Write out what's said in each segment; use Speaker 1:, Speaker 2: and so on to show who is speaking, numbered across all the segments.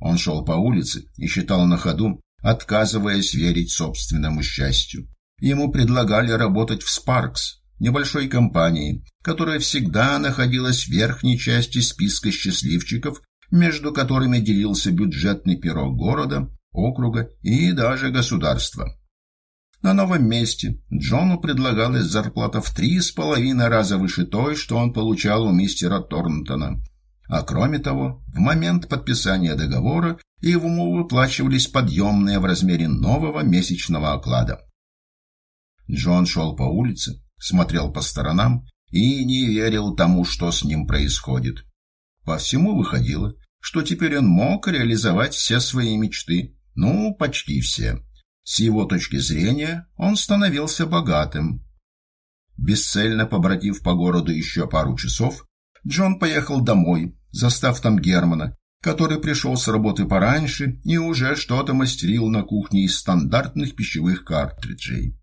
Speaker 1: Он шел по улице и считал на ходу, отказываясь верить собственному счастью. Ему предлагали работать в «Спаркс», небольшой компании, которая всегда находилась в верхней части списка счастливчиков, между которыми делился бюджетный пирог города, округа и даже государства. На новом месте Джону предлагалась зарплата в три с половиной раза выше той, что он получал у мистера Торнтона. А кроме того, в момент подписания договора ему выплачивались подъемные в размере нового месячного оклада. Джон шел по улице, смотрел по сторонам и не верил тому, что с ним происходит. По всему выходило, что теперь он мог реализовать все свои мечты, ну, почти все. С его точки зрения он становился богатым. Бесцельно побродив по городу еще пару часов, Джон поехал домой, застав там Германа, который пришел с работы пораньше и уже что-то мастерил на кухне из стандартных пищевых картриджей.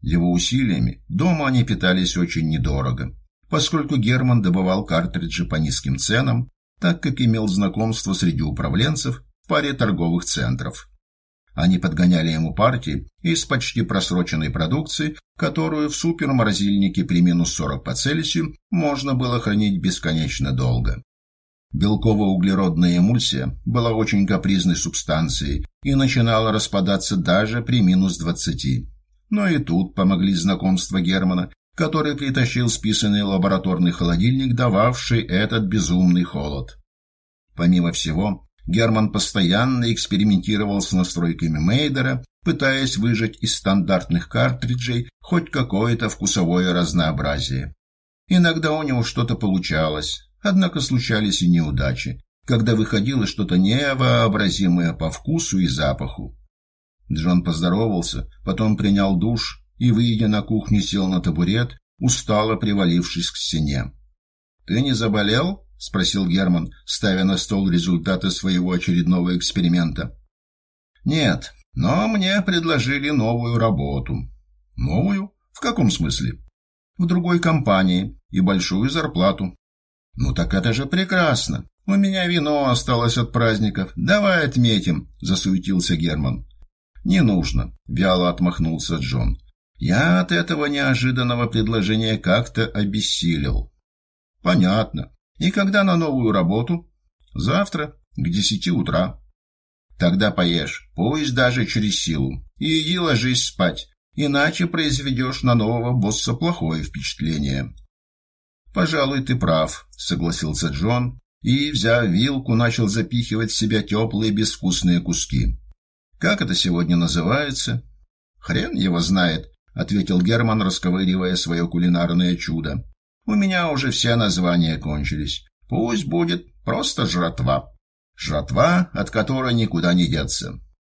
Speaker 1: Его усилиями дома они питались очень недорого, поскольку Герман добывал картриджи по низким ценам, так как имел знакомство среди управленцев в паре торговых центров. Они подгоняли ему партии из почти просроченной продукции, которую в суперморозильнике при минус 40 по Цельсию можно было хранить бесконечно долго. Белково-углеродная эмульсия была очень капризной субстанцией и начинала распадаться даже при минус 20. Но и тут помогли знакомства Германа, который притащил списанный лабораторный холодильник, дававший этот безумный холод. Помимо всего, Герман постоянно экспериментировал с настройками Мейдера, пытаясь выжать из стандартных картриджей хоть какое-то вкусовое разнообразие. Иногда у него что-то получалось, однако случались и неудачи, когда выходило что-то невообразимое по вкусу и запаху. Джон поздоровался, потом принял душ и, выйдя на кухню, сел на табурет, устало привалившись к стене. «Ты не заболел?» — спросил Герман, ставя на стол результаты своего очередного эксперимента. «Нет, но мне предложили новую работу». «Новую? В каком смысле?» «В другой компании и большую зарплату». «Ну так это же прекрасно. У меня вино осталось от праздников. Давай отметим», — засуетился Герман. «Не нужно», — вяло отмахнулся Джон. «Я от этого неожиданного предложения как-то обессилел». «Понятно. И когда на новую работу? Завтра, к десяти утра. Тогда поешь, пусть даже через силу, и иди ложись спать, иначе произведешь на нового босса плохое впечатление. «Пожалуй, ты прав», — согласился Джон, и, взяв вилку, начал запихивать в себя теплые безвкусные куски. «Как это сегодня называется?» «Хрен его знает», — ответил Герман, расковыривая свое кулинарное чудо. У меня уже все названия кончились. Пусть будет просто жратва. Жратва, от которой никуда не деться.